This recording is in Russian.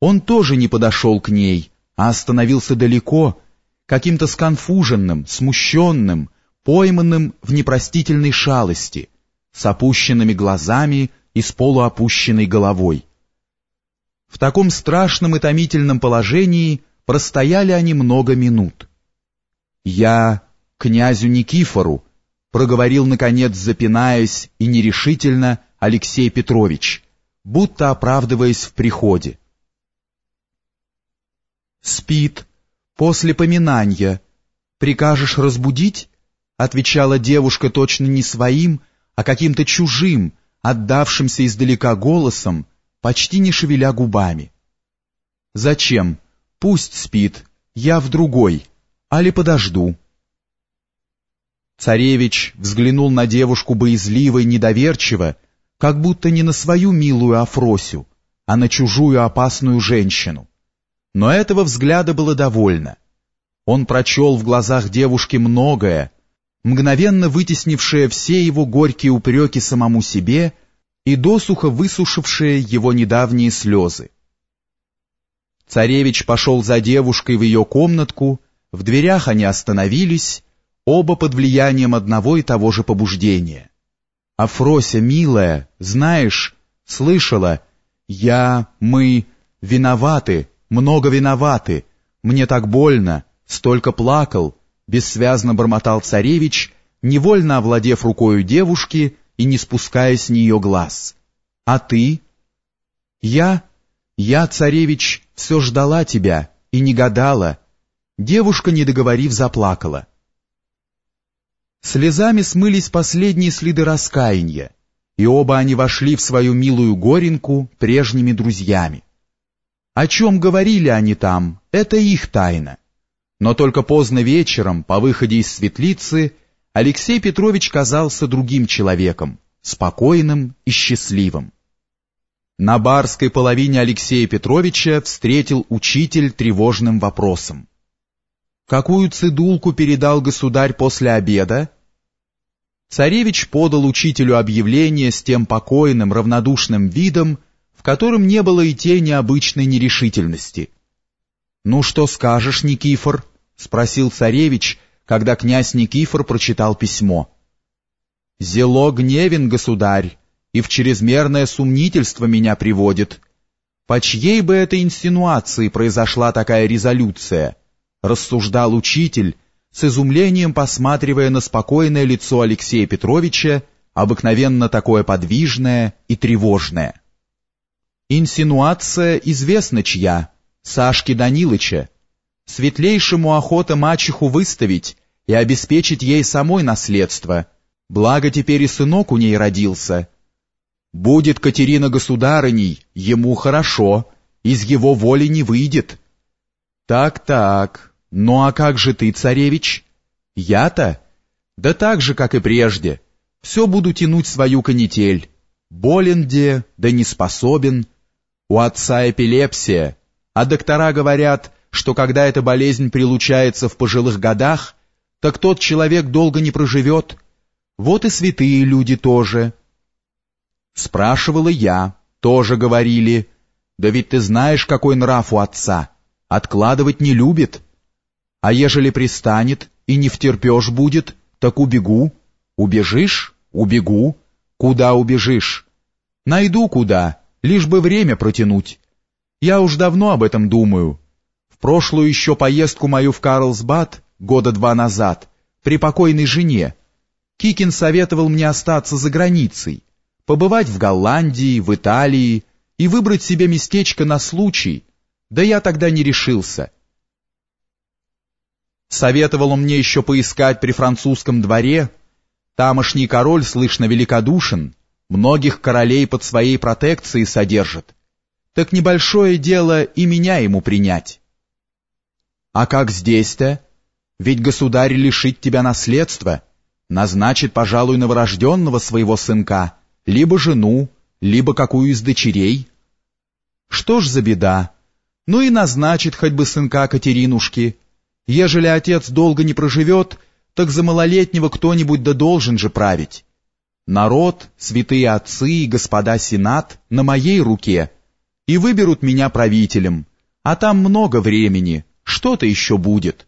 Он тоже не подошел к ней, а остановился далеко, каким-то сконфуженным, смущенным, пойманным в непростительной шалости, с опущенными глазами и с полуопущенной головой. В таком страшном и томительном положении простояли они много минут. «Я князю Никифору», — проговорил, наконец, запинаясь и нерешительно Алексей Петрович, будто оправдываясь в приходе. «Спит, после поминания. Прикажешь разбудить?» — отвечала девушка точно не своим, а каким-то чужим, отдавшимся издалека голосом, почти не шевеля губами. «Зачем? Пусть спит, я в другой, али подожду». Царевич взглянул на девушку боязливо и недоверчиво, как будто не на свою милую Афросю, а на чужую опасную женщину. Но этого взгляда было довольно. Он прочел в глазах девушки многое, мгновенно вытеснившее все его горькие упреки самому себе и досуха высушившее его недавние слезы. Царевич пошел за девушкой в ее комнатку, в дверях они остановились, оба под влиянием одного и того же побуждения. «Афрося, милая, знаешь, слышала, я, мы виноваты, много виноваты, мне так больно, столько плакал», бессвязно бормотал царевич, невольно овладев рукою девушки и не спуская с нее глаз. «А ты?» «Я? Я, царевич, все ждала тебя и не гадала». Девушка, не договорив, заплакала. Слезами смылись последние следы раскаяния, и оба они вошли в свою милую горенку прежними друзьями. О чем говорили они там, это их тайна. Но только поздно вечером, по выходе из светлицы, Алексей Петрович казался другим человеком, спокойным и счастливым. На барской половине Алексея Петровича встретил учитель тревожным вопросом. «Какую цедулку передал государь после обеда?» Царевич подал учителю объявление с тем покойным, равнодушным видом, котором не было и тени обычной нерешительности. «Ну что скажешь, Никифор?» — спросил царевич, когда князь Никифор прочитал письмо. «Зело гневен, государь, и в чрезмерное сумнительство меня приводит. По чьей бы этой инсинуации произошла такая резолюция?» — рассуждал учитель, с изумлением посматривая на спокойное лицо Алексея Петровича, обыкновенно такое подвижное и тревожное. «Инсинуация известна чья, Сашки Данилыча, Светлейшему охота мачеху выставить и обеспечить ей самой наследство, благо теперь и сынок у ней родился. Будет Катерина государыней, ему хорошо, из его воли не выйдет. Так-так, ну а как же ты, царевич? Я-то? Да так же, как и прежде. Все буду тянуть свою канитель. Болен где, да не способен. У отца эпилепсия, а доктора говорят, что когда эта болезнь прилучается в пожилых годах, так тот человек долго не проживет. Вот и святые люди тоже. Спрашивала я, тоже говорили. Да ведь ты знаешь, какой нрав у отца. Откладывать не любит. А ежели пристанет и не втерпешь будет, так убегу. Убежишь? Убегу. Куда убежишь? Найду куда, лишь бы время протянуть. Я уж давно об этом думаю, прошлую еще поездку мою в Карлсбад, года два назад, при покойной жене, Кикин советовал мне остаться за границей, побывать в Голландии, в Италии и выбрать себе местечко на случай, да я тогда не решился. Советовал он мне еще поискать при французском дворе, тамошний король, слышно, великодушен, многих королей под своей протекцией содержит, так небольшое дело и меня ему принять. А как здесь-то? Ведь государь лишит тебя наследства, назначит, пожалуй, новорожденного своего сынка, либо жену, либо какую из дочерей. Что ж за беда? Ну и назначит хоть бы сынка Катеринушки. Ежели отец долго не проживет, так за малолетнего кто-нибудь да должен же править. Народ, святые отцы и господа сенат на моей руке. и выберут меня правителем, а там много времени, что-то еще будет.